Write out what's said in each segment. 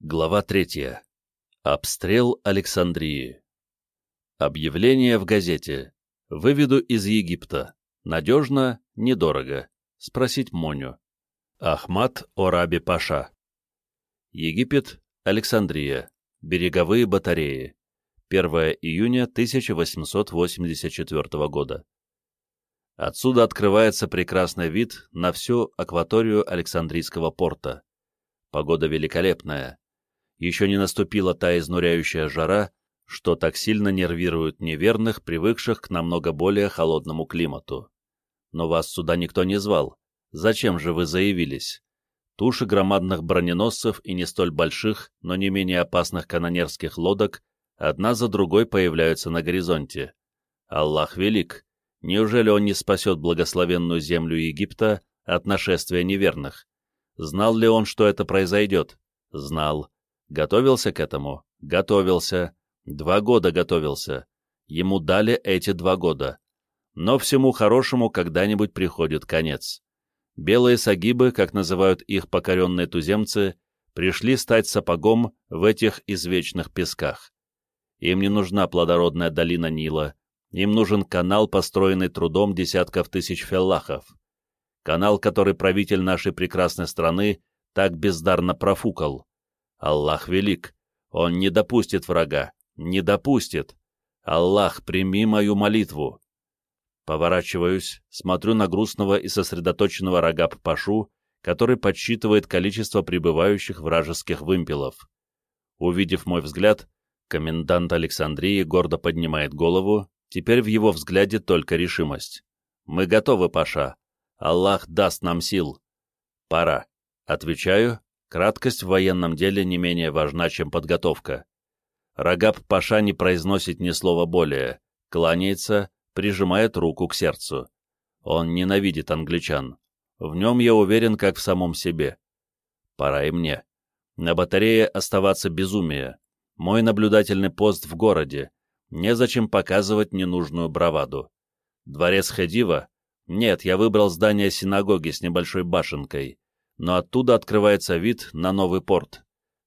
Глава третья. Обстрел Александрии. Объявление в газете. Выведу из Египта. Надежно, недорого. Спросить Моню. АхмадОраби Паша. Египет, Александрия. Береговые батареи. 1 июня 1884 года. Отсюда открывается прекрасный вид на всю акваторию Александрийского порта. Погода великолепная еще не наступила та изнуряющая жара, что так сильно нервирует неверных, привыкших к намного более холодному климату. Но вас сюда никто не звал. Зачем же вы заявились? Туши громадных броненосцев и не столь больших, но не менее опасных канонерских лодок одна за другой появляются на горизонте. Аллах велик. Неужели он не спасет благословенную землю Египта от нашествия неверных? Знал ли он, что это произойдет? Знал. Готовился к этому? Готовился. Два года готовился. Ему дали эти два года. Но всему хорошему когда-нибудь приходит конец. Белые сагибы, как называют их покоренные туземцы, пришли стать сапогом в этих извечных песках. Им не нужна плодородная долина Нила, им нужен канал, построенный трудом десятков тысяч феллахов. Канал, который правитель нашей прекрасной страны так бездарно профукал. Аллах велик. Он не допустит врага. Не допустит. Аллах, прими мою молитву. Поворачиваюсь, смотрю на грустного и сосредоточенного Рагаб-пашу, который подсчитывает количество прибывающих вражеских вымпелов. Увидев мой взгляд, комендант Александрии гордо поднимает голову, теперь в его взгляде только решимость. «Мы готовы, Паша. Аллах даст нам сил. Пора». Отвечаю Краткость в военном деле не менее важна, чем подготовка. Рагаб Паша не произносит ни слова более, кланяется, прижимает руку к сердцу. Он ненавидит англичан. В нем я уверен, как в самом себе. Пора и мне. На батарее оставаться безумие. Мой наблюдательный пост в городе. Незачем показывать ненужную браваду. Дворец Хедива? Нет, я выбрал здание синагоги с небольшой башенкой но оттуда открывается вид на новый порт.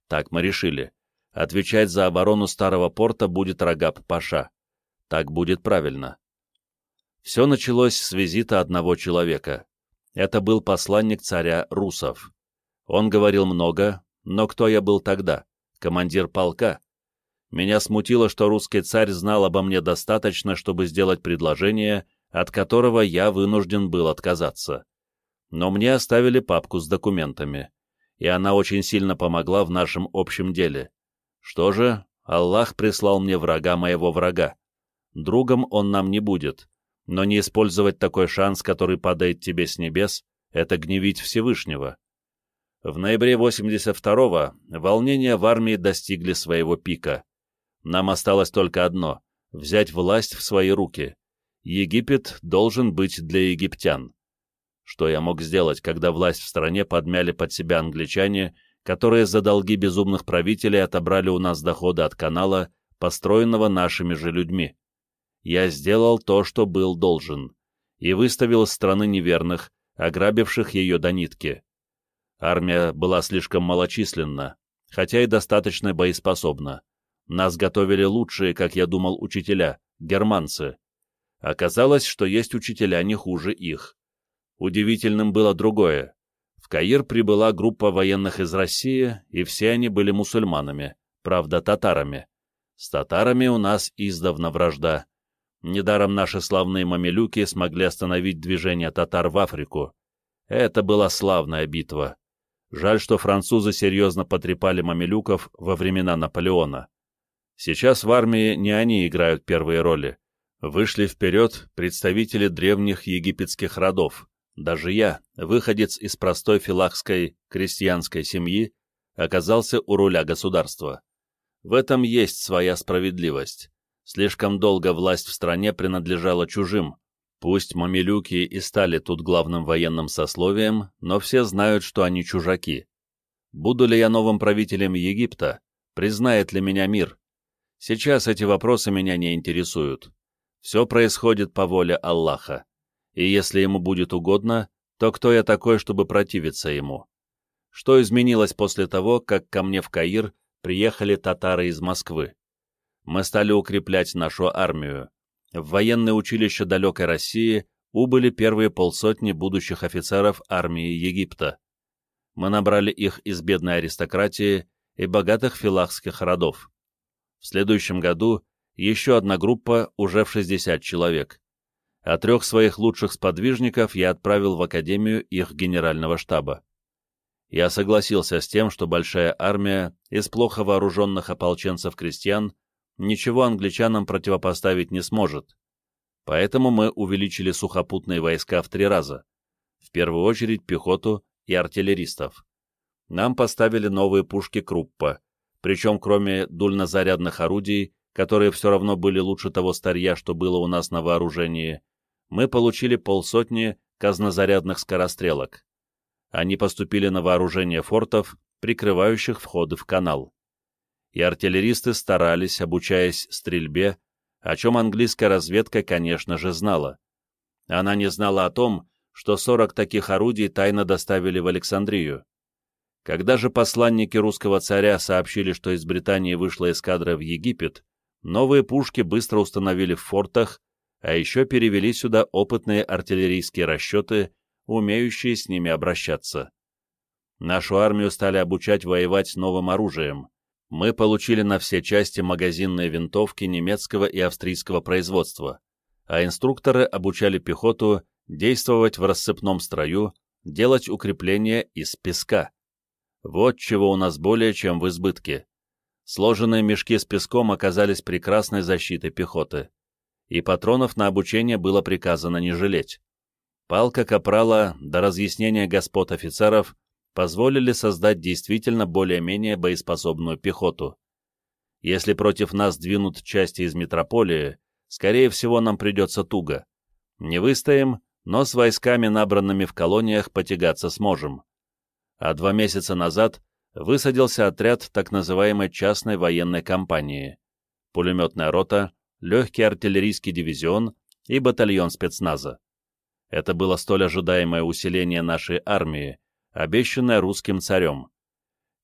Так мы решили. Отвечать за оборону старого порта будет Рагаб Паша. Так будет правильно. Все началось с визита одного человека. Это был посланник царя Русов. Он говорил много, но кто я был тогда? Командир полка? Меня смутило, что русский царь знал обо мне достаточно, чтобы сделать предложение, от которого я вынужден был отказаться но мне оставили папку с документами, и она очень сильно помогла в нашем общем деле. Что же, Аллах прислал мне врага моего врага. Другом он нам не будет, но не использовать такой шанс, который падает тебе с небес, это гневить Всевышнего. В ноябре 82-го волнения в армии достигли своего пика. Нам осталось только одно — взять власть в свои руки. Египет должен быть для египтян. Что я мог сделать, когда власть в стране подмяли под себя англичане, которые за долги безумных правителей отобрали у нас доходы от канала, построенного нашими же людьми? Я сделал то, что был должен, и выставил страны неверных, ограбивших ее до нитки. Армия была слишком малочисленна, хотя и достаточно боеспособна. Нас готовили лучшие, как я думал, учителя, германцы. Оказалось, что есть учителя не хуже их. Удивительным было другое. В Каир прибыла группа военных из России, и все они были мусульманами, правда, татарами. С татарами у нас издавна вражда. Недаром наши славные мамилюки смогли остановить движение татар в Африку. Это была славная битва. Жаль, что французы серьезно потрепали мамилюков во времена Наполеона. Сейчас в армии не они играют первые роли. Вышли вперед представители древних египетских родов, даже я, выходец из простой филахской крестьянской семьи, оказался у руля государства. В этом есть своя справедливость. Слишком долго власть в стране принадлежала чужим. Пусть мамилюки и стали тут главным военным сословием, но все знают, что они чужаки. Буду ли я новым правителем Египта? Признает ли меня мир? Сейчас эти вопросы меня не интересуют. Все происходит по воле Аллаха и если ему будет угодно, то кто я такой, чтобы противиться ему? что изменилось после того, как ко мне в Каир приехали татары из Москвы. Мы стали укреплять нашу армию. В военное училище далекой России убыли первые полсотни будущих офицеров армии Египта. Мы набрали их из бедной аристократии и богатых филахских родов. В следующем году еще одна группа уже в 60 человек. А трех своих лучших сподвижников я отправил в Академию их генерального штаба. Я согласился с тем, что большая армия из плохо вооруженных ополченцев-крестьян ничего англичанам противопоставить не сможет. Поэтому мы увеличили сухопутные войска в три раза. В первую очередь пехоту и артиллеристов. Нам поставили новые пушки Круппа, причем кроме дульнозарядных орудий, которые все равно были лучше того старья, что было у нас на вооружении, мы получили полсотни казнозарядных скорострелок. Они поступили на вооружение фортов, прикрывающих входы в канал. И артиллеристы старались, обучаясь стрельбе, о чем английская разведка, конечно же, знала. Она не знала о том, что 40 таких орудий тайно доставили в Александрию. Когда же посланники русского царя сообщили, что из Британии вышла эскадра в Египет, новые пушки быстро установили в фортах, а еще перевели сюда опытные артиллерийские расчеты, умеющие с ними обращаться. Нашу армию стали обучать воевать новым оружием. Мы получили на все части магазинные винтовки немецкого и австрийского производства, а инструкторы обучали пехоту действовать в рассыпном строю, делать укрепления из песка. Вот чего у нас более чем в избытке. Сложенные мешки с песком оказались прекрасной защитой пехоты и патронов на обучение было приказано не жалеть. Палка Капрала до разъяснения господ офицеров позволили создать действительно более-менее боеспособную пехоту. Если против нас двинут части из метрополии, скорее всего нам придется туго. Не выстоим, но с войсками, набранными в колониях, потягаться сможем. А два месяца назад высадился отряд так называемой частной военной компании. Пулеметная рота, легкий артиллерийский дивизион и батальон спецназа. Это было столь ожидаемое усиление нашей армии, обещанное русским царем.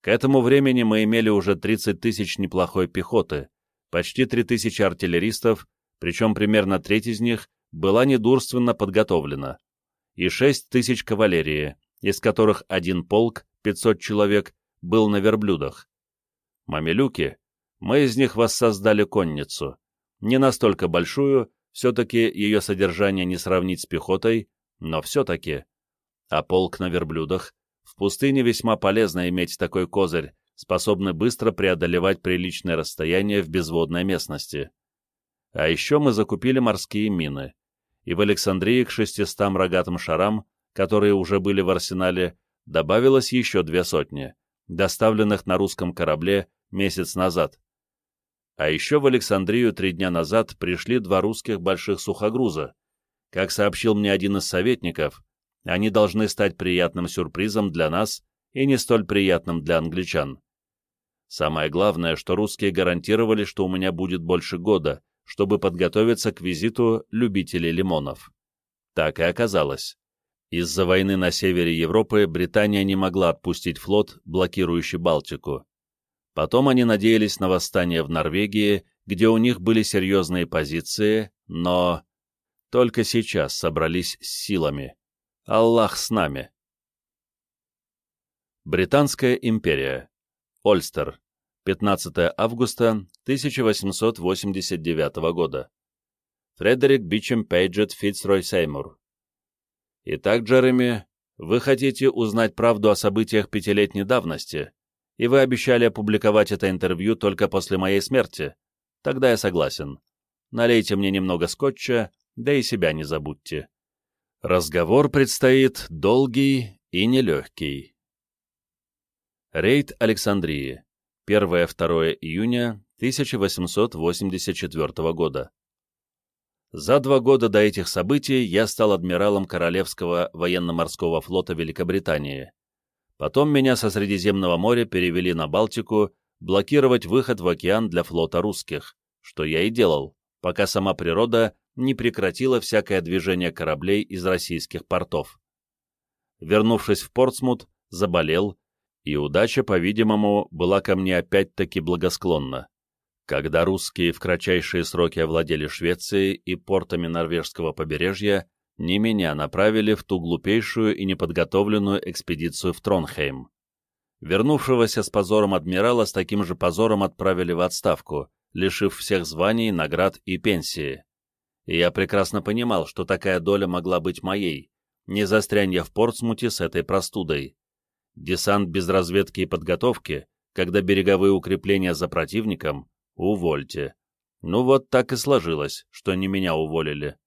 К этому времени мы имели уже 30 тысяч неплохой пехоты, почти 3 тысячи артиллеристов, причем примерно треть из них была недурственно подготовлена, и 6 тысяч кавалерии, из которых один полк, 500 человек, был на верблюдах. Мамилюки, мы из них воссоздали конницу, не настолько большую, все-таки ее содержание не сравнить с пехотой, но все-таки. А полк на верблюдах. В пустыне весьма полезно иметь такой козырь, способный быстро преодолевать приличное расстояние в безводной местности. А еще мы закупили морские мины. И в Александрии к шестистам рогатым шарам, которые уже были в арсенале, добавилось еще две сотни, доставленных на русском корабле месяц назад. А еще в Александрию три дня назад пришли два русских больших сухогруза. Как сообщил мне один из советников, они должны стать приятным сюрпризом для нас и не столь приятным для англичан. Самое главное, что русские гарантировали, что у меня будет больше года, чтобы подготовиться к визиту любителей лимонов. Так и оказалось. Из-за войны на севере Европы Британия не могла отпустить флот, блокирующий Балтику. Потом они надеялись на восстание в Норвегии, где у них были серьезные позиции, но только сейчас собрались с силами. Аллах с нами. Британская империя. Ольстер. 15 августа 1889 года. Фредерик Бичем Пейджет Фитцрой Сеймур. Итак, Джереми, вы хотите узнать правду о событиях пятилетней давности, и вы обещали опубликовать это интервью только после моей смерти. Тогда я согласен. Налейте мне немного скотча, да и себя не забудьте. Разговор предстоит долгий и нелегкий. Рейд Александрии. 1-2 июня 1884 года. За два года до этих событий я стал адмиралом Королевского военно-морского флота Великобритании. Потом меня со Средиземного моря перевели на Балтику блокировать выход в океан для флота русских, что я и делал, пока сама природа не прекратила всякое движение кораблей из российских портов. Вернувшись в Портсмут, заболел И удача, по-видимому, была ко мне опять-таки благосклонна. Когда русские в кратчайшие сроки овладели Швецией и портами норвежского побережья, не меня направили в ту глупейшую и неподготовленную экспедицию в Тронхейм. Вернувшегося с позором адмирала с таким же позором отправили в отставку, лишив всех званий, наград и пенсии. И я прекрасно понимал, что такая доля могла быть моей, не застрянь я в Портсмуте с этой простудой. Десант без разведки и подготовки, когда береговые укрепления за противником, увольте. Ну вот так и сложилось, что не меня уволили.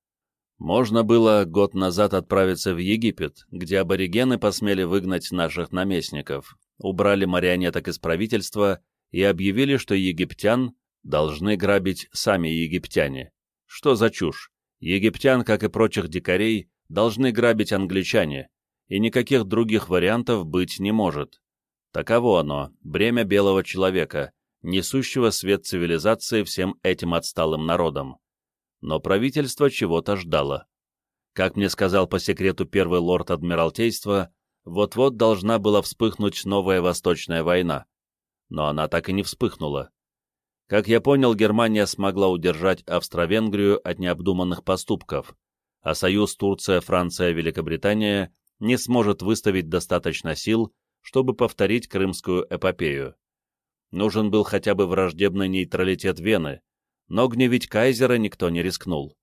Можно было год назад отправиться в Египет, где аборигены посмели выгнать наших наместников, убрали марионеток из правительства и объявили, что египтян должны грабить сами египтяне. Что за чушь? Египтян, как и прочих дикарей, должны грабить англичане, и никаких других вариантов быть не может. Таково оно, бремя белого человека, несущего свет цивилизации всем этим отсталым народам. Но правительство чего-то ждало. Как мне сказал по секрету первый лорд Адмиралтейства, вот-вот должна была вспыхнуть новая Восточная война. Но она так и не вспыхнула. Как я понял, Германия смогла удержать Австро-Венгрию от необдуманных поступков, а союз Турция-Франция-Великобритания не сможет выставить достаточно сил, чтобы повторить крымскую эпопею. Нужен был хотя бы враждебный нейтралитет Вены, но гневить кайзера никто не рискнул.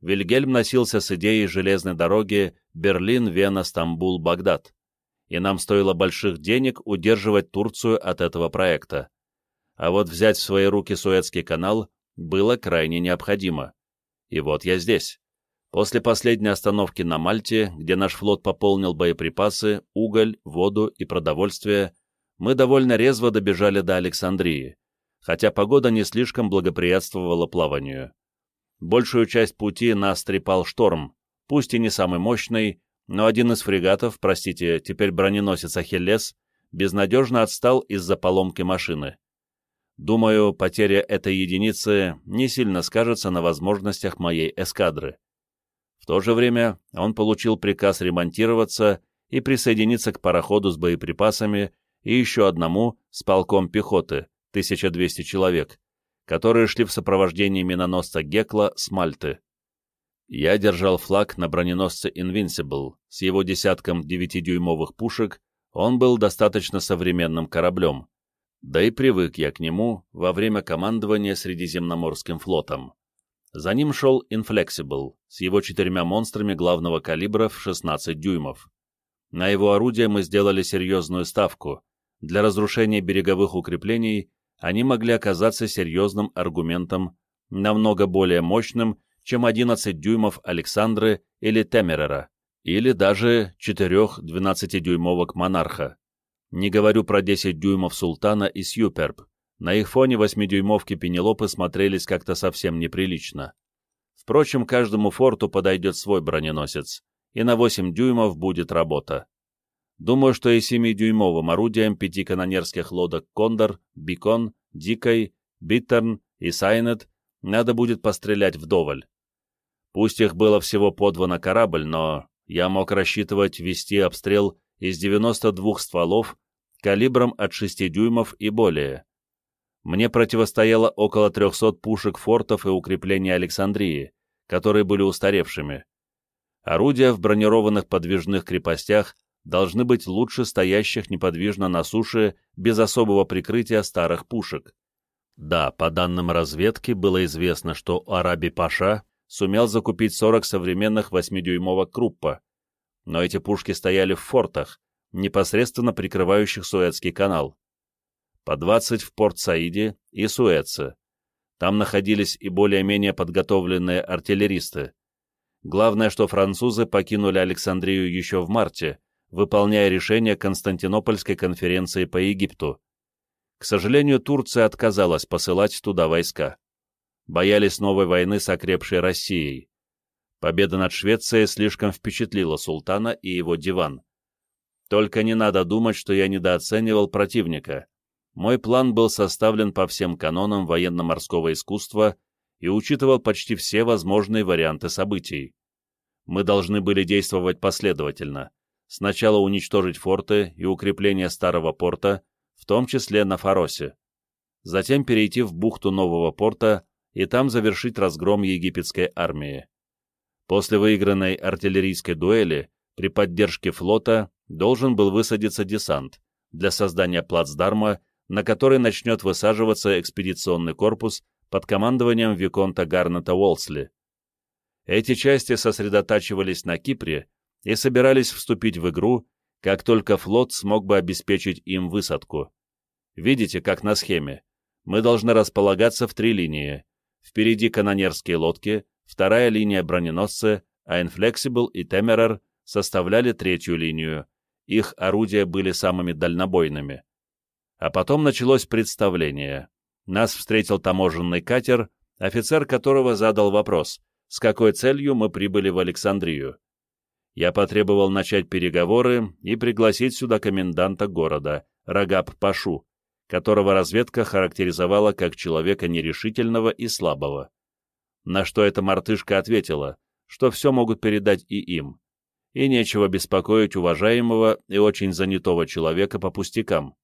Вильгельм носился с идеей железной дороги Берлин-Вена-Стамбул-Багдад, и нам стоило больших денег удерживать Турцию от этого проекта а вот взять в свои руки Суэцкий канал было крайне необходимо. И вот я здесь. После последней остановки на Мальте, где наш флот пополнил боеприпасы, уголь, воду и продовольствие, мы довольно резво добежали до Александрии, хотя погода не слишком благоприятствовала плаванию. Большую часть пути нас трепал шторм, пусть и не самый мощный, но один из фрегатов, простите, теперь броненосец «Ахиллес», безнадежно отстал из-за поломки машины. Думаю, потеря этой единицы не сильно скажется на возможностях моей эскадры. В то же время он получил приказ ремонтироваться и присоединиться к пароходу с боеприпасами и еще одному с полком пехоты, 1200 человек, которые шли в сопровождении миноносца Гекла с Мальты. Я держал флаг на броненосце Invincible, с его десятком 9-дюймовых пушек, он был достаточно современным кораблем, да и привык я к нему во время командования Средиземноморским флотом. За ним шел Inflexible с его четырьмя монстрами главного калибра в 16 дюймов. На его орудия мы сделали серьезную ставку. Для разрушения береговых укреплений они могли оказаться серьезным аргументом, намного более мощным, чем 11 дюймов Александры или Темерера, или даже 4 12-дюймовок Монарха. Не говорю про 10 дюймов Султана и Сьюперб. На их фоне 8-дюймовки Пенелопы смотрелись как-то совсем неприлично. Впрочем, каждому форту подойдет свой броненосец, и на 8 дюймов будет работа. Думаю, что и 7-дюймовым орудием пяти канонерских лодок «Кондор», «Бикон», «Дикой», «Биттерн» и «Сайнет» надо будет пострелять вдоволь. Пусть их было всего по корабль, но я мог рассчитывать вести обстрел из 92 стволов калибром от 6 дюймов и более. Мне противостояло около 300 пушек фортов и укреплений Александрии, которые были устаревшими. Орудия в бронированных подвижных крепостях должны быть лучше стоящих неподвижно на суше без особого прикрытия старых пушек. Да, по данным разведки было известно, что Араби Паша сумел закупить 40 современных 8-дюймовок Круппа, но эти пушки стояли в фортах, непосредственно прикрывающих Суэцкий канал. По 20 в Порт-Саиде и Суэце. Там находились и более-менее подготовленные артиллеристы. Главное, что французы покинули Александрию еще в марте, выполняя решение Константинопольской конференции по Египту. К сожалению, Турция отказалась посылать туда войска. Боялись новой войны с окрепшей Россией. Победа над Швецией слишком впечатлила султана и его диван. Только не надо думать, что я недооценивал противника. Мой план был составлен по всем канонам военно-морского искусства и учитывал почти все возможные варианты событий. Мы должны были действовать последовательно. Сначала уничтожить форты и укрепления старого порта, в том числе на Фаросе, затем перейти в бухту нового порта и там завершить разгром египетской армии. После выигранной артиллерийской дуэли при поддержке флота должен был высадиться десант для создания плацдарма, на который начнет высаживаться экспедиционный корпус под командованием Виконта Гарнета Уолсли. Эти части сосредотачивались на Кипре и собирались вступить в игру, как только флот смог бы обеспечить им высадку. Видите, как на схеме. Мы должны располагаться в три линии. Впереди канонерские лодки, вторая линия броненосцы, а Inflexible и Темерер составляли третью линию. Их орудия были самыми дальнобойными. А потом началось представление. Нас встретил таможенный катер, офицер которого задал вопрос, с какой целью мы прибыли в Александрию. Я потребовал начать переговоры и пригласить сюда коменданта города, Рагаб Пашу, которого разведка характеризовала как человека нерешительного и слабого. На что эта мартышка ответила, что все могут передать и им, и нечего беспокоить уважаемого и очень занятого человека по пустякам.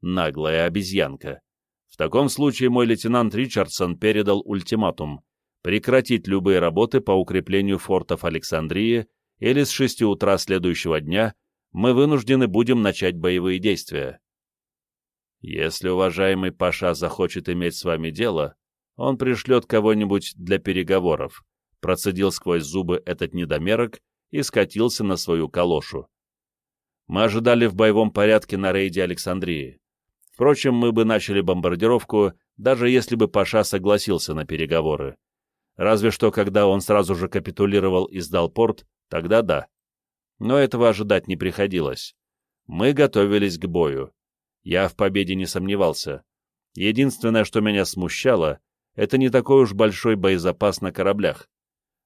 Наглая обезьянка. В таком случае мой лейтенант Ричардсон передал ультиматум прекратить любые работы по укреплению фортов Александрии или с 6 утра следующего дня мы вынуждены будем начать боевые действия. Если уважаемый Паша захочет иметь с вами дело, он пришлет кого-нибудь для переговоров, процедил сквозь зубы этот недомерок и скатился на свою калошу. Мы ожидали в боевом порядке на рейде Александрии. Впрочем, мы бы начали бомбардировку, даже если бы Паша согласился на переговоры. Разве что, когда он сразу же капитулировал и сдал порт, тогда да. Но этого ожидать не приходилось. Мы готовились к бою. Я в победе не сомневался. Единственное, что меня смущало, это не такой уж большой боезапас на кораблях.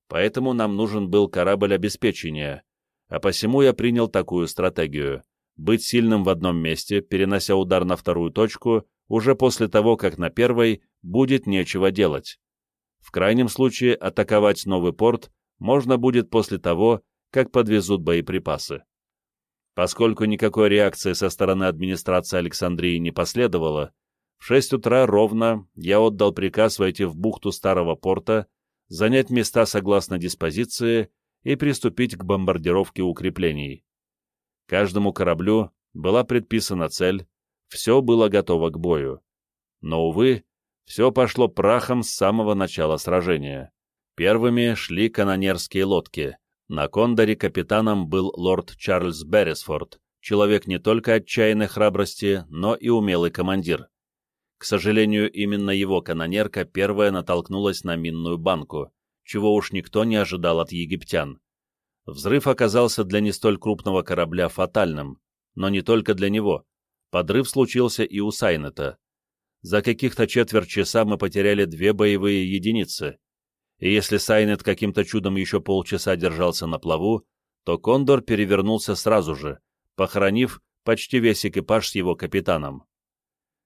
Поэтому нам нужен был корабль обеспечения, а посему я принял такую стратегию — быть сильным в одном месте, перенося удар на вторую точку, уже после того, как на первой будет нечего делать. В крайнем случае атаковать новый порт можно будет после того, как подвезут боеприпасы. Поскольку никакой реакции со стороны администрации Александрии не последовало, в 6 утра ровно я отдал приказ войти в бухту старого порта, занять места согласно диспозиции и приступить к бомбардировке укреплений. Каждому кораблю была предписана цель, все было готово к бою. Но, увы, все пошло прахом с самого начала сражения. Первыми шли канонерские лодки. На Кондоре капитаном был лорд Чарльз Беррисфорд, человек не только отчаянной храбрости, но и умелый командир. К сожалению, именно его канонерка первая натолкнулась на минную банку, чего уж никто не ожидал от египтян. Взрыв оказался для не столь крупного корабля фатальным, но не только для него. Подрыв случился и у Сайнета. За каких-то четверть часа мы потеряли две боевые единицы. И если Сайнет каким-то чудом еще полчаса держался на плаву, то Кондор перевернулся сразу же, похоронив почти весь экипаж с его капитаном.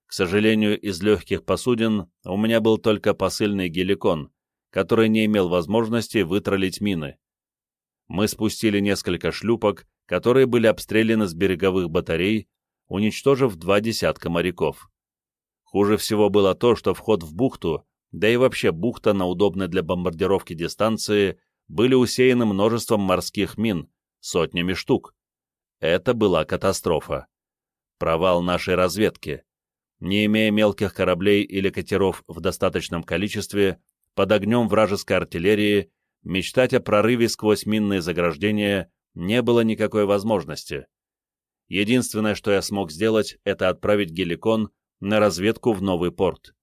К сожалению, из легких посудин у меня был только посыльный геликон, который не имел возможности вытролить мины. Мы спустили несколько шлюпок, которые были обстреляны с береговых батарей, уничтожив два десятка моряков. Хуже всего было то, что вход в бухту, да и вообще бухта на удобной для бомбардировки дистанции, были усеяны множеством морских мин, сотнями штук. Это была катастрофа. Провал нашей разведки. Не имея мелких кораблей или катеров в достаточном количестве, под огнем вражеской артиллерии, мечтать о прорыве сквозь минные заграждения не было никакой возможности. Единственное, что я смог сделать, это отправить геликон на разведку в новый порт.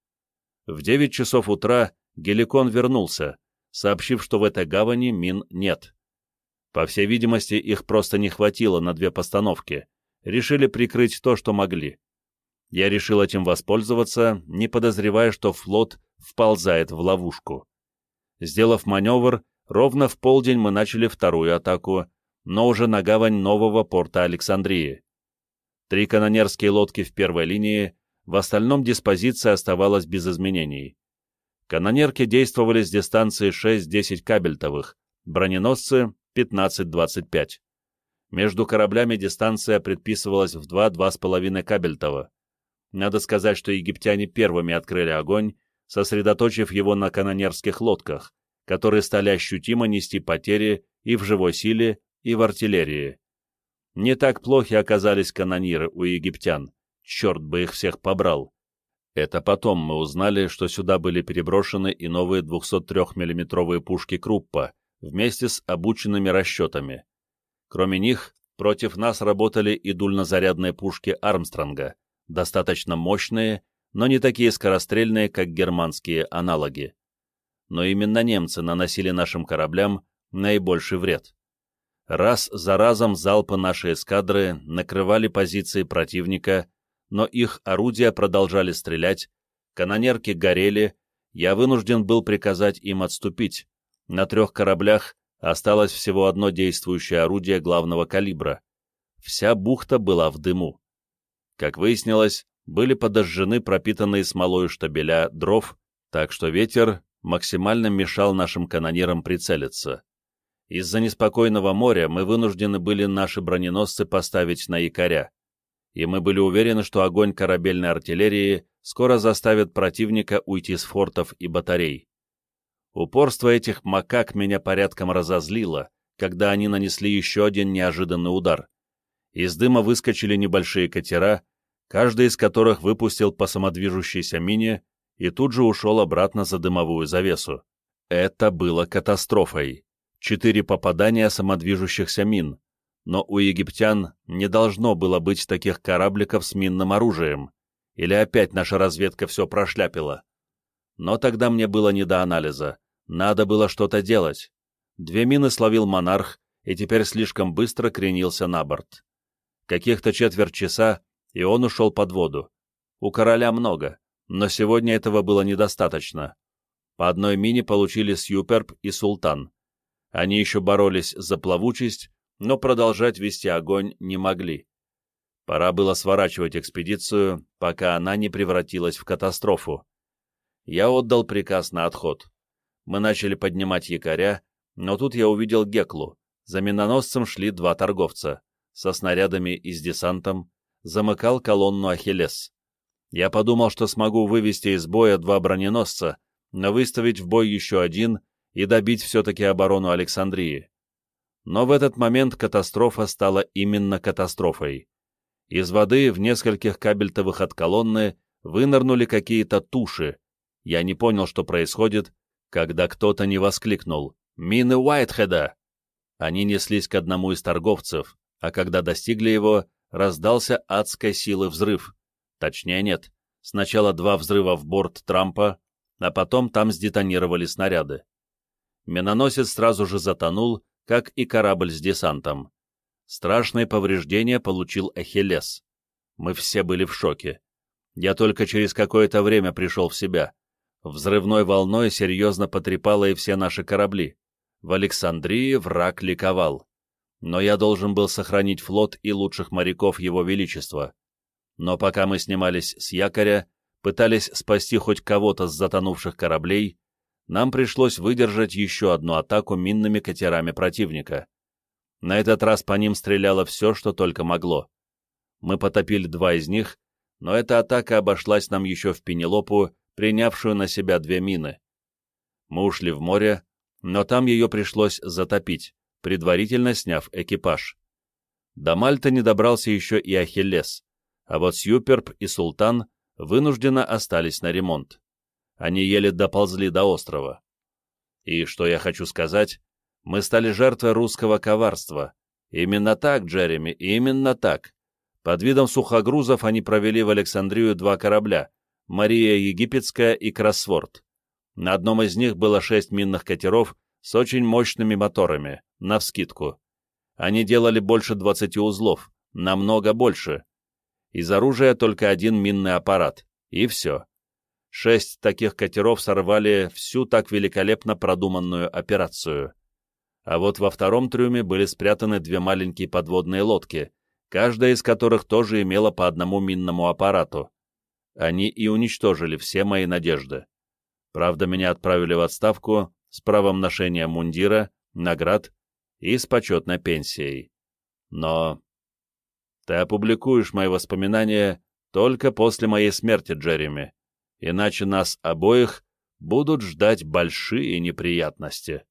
В 9 часов утра Геликон вернулся, сообщив, что в этой гавани мин нет. По всей видимости, их просто не хватило на две постановки. Решили прикрыть то, что могли. Я решил этим воспользоваться, не подозревая, что флот вползает в ловушку. Сделав маневр, ровно в полдень мы начали вторую атаку, но уже на гавань нового порта Александрии. Три канонерские лодки в первой линии в остальном диспозиция оставалась без изменений. Канонерки действовали с дистанции 6-10 кабельтовых, броненосцы — 15-25. Между кораблями дистанция предписывалась в 2-2,5 кабельтова. Надо сказать, что египтяне первыми открыли огонь, сосредоточив его на канонерских лодках, которые стали ощутимо нести потери и в живой силе, и в артиллерии. Не так плохи оказались канониры у египтян, черт бы их всех побрал. Это потом мы узнали, что сюда были переброшены и новые 203 миллиметровые пушки Круппа вместе с обученными расчетами. Кроме них, против нас работали и дульнозарядные пушки Армстронга, достаточно мощные, но не такие скорострельные, как германские аналоги. Но именно немцы наносили нашим кораблям наибольший вред. Раз за разом залпы нашей эскадры накрывали позиции противника, но их орудия продолжали стрелять, канонерки горели, я вынужден был приказать им отступить. На трех кораблях осталось всего одно действующее орудие главного калибра. Вся бухта была в дыму. Как выяснилось, были подожжены пропитанные смолой штабеля дров, так что ветер максимально мешал нашим канонирам прицелиться. Из-за неспокойного моря мы вынуждены были наши броненосцы поставить на якоря, и мы были уверены, что огонь корабельной артиллерии скоро заставит противника уйти с фортов и батарей. Упорство этих макак меня порядком разозлило, когда они нанесли еще один неожиданный удар. Из дыма выскочили небольшие катера, каждый из которых выпустил по самодвижущейся мине и тут же ушел обратно за дымовую завесу. Это было катастрофой. Четыре попадания самодвижущихся мин. Но у египтян не должно было быть таких корабликов с минным оружием. Или опять наша разведка все прошляпила. Но тогда мне было не до анализа. Надо было что-то делать. Две мины словил монарх и теперь слишком быстро кренился на борт. Каких-то четверть часа, и он ушел под воду. У короля много, но сегодня этого было недостаточно. По одной мине получили Сьюперб и Султан. Они еще боролись за плавучесть, но продолжать вести огонь не могли. Пора было сворачивать экспедицию, пока она не превратилась в катастрофу. Я отдал приказ на отход. Мы начали поднимать якоря, но тут я увидел Геклу. За миноносцем шли два торговца со снарядами и с десантом, замыкал колонну Ахиллес. Я подумал, что смогу вывести из боя два броненосца, но выставить в бой еще один и добить все-таки оборону Александрии. Но в этот момент катастрофа стала именно катастрофой. Из воды в нескольких кабельтовых от колонны вынырнули какие-то туши. Я не понял, что происходит, когда кто-то не воскликнул «Мины Уайтхеда!». Они неслись к одному из торговцев, а когда достигли его, раздался адской силы взрыв. Точнее нет, сначала два взрыва в борт Трампа, а потом там сдетонировали снаряды. Миноносец сразу же затонул, как и корабль с десантом. Страшные повреждения получил Эхиллес. Мы все были в шоке. Я только через какое-то время пришел в себя. Взрывной волной серьезно потрепало и все наши корабли. В Александрии враг ликовал но я должен был сохранить флот и лучших моряков Его Величества. Но пока мы снимались с якоря, пытались спасти хоть кого-то с затонувших кораблей, нам пришлось выдержать еще одну атаку минными катерами противника. На этот раз по ним стреляло все, что только могло. Мы потопили два из них, но эта атака обошлась нам еще в Пенелопу, принявшую на себя две мины. Мы ушли в море, но там ее пришлось затопить предварительно сняв экипаж. До Мальты не добрался еще и Ахиллес, а вот Сьюперб и Султан вынужденно остались на ремонт. Они еле доползли до острова. И что я хочу сказать, мы стали жертвой русского коварства. Именно так, Джереми, именно так. Под видом сухогрузов они провели в Александрию два корабля — Мария Египетская и Кроссворд. На одном из них было шесть минных катеров с очень мощными моторами, навскидку. Они делали больше 20 узлов, намного больше. Из оружия только один минный аппарат, и все. Шесть таких катеров сорвали всю так великолепно продуманную операцию. А вот во втором трюме были спрятаны две маленькие подводные лодки, каждая из которых тоже имела по одному минному аппарату. Они и уничтожили все мои надежды. Правда, меня отправили в отставку с правом ношения мундира, наград и с почетной пенсией. Но ты опубликуешь мои воспоминания только после моей смерти, Джереми, иначе нас обоих будут ждать большие неприятности.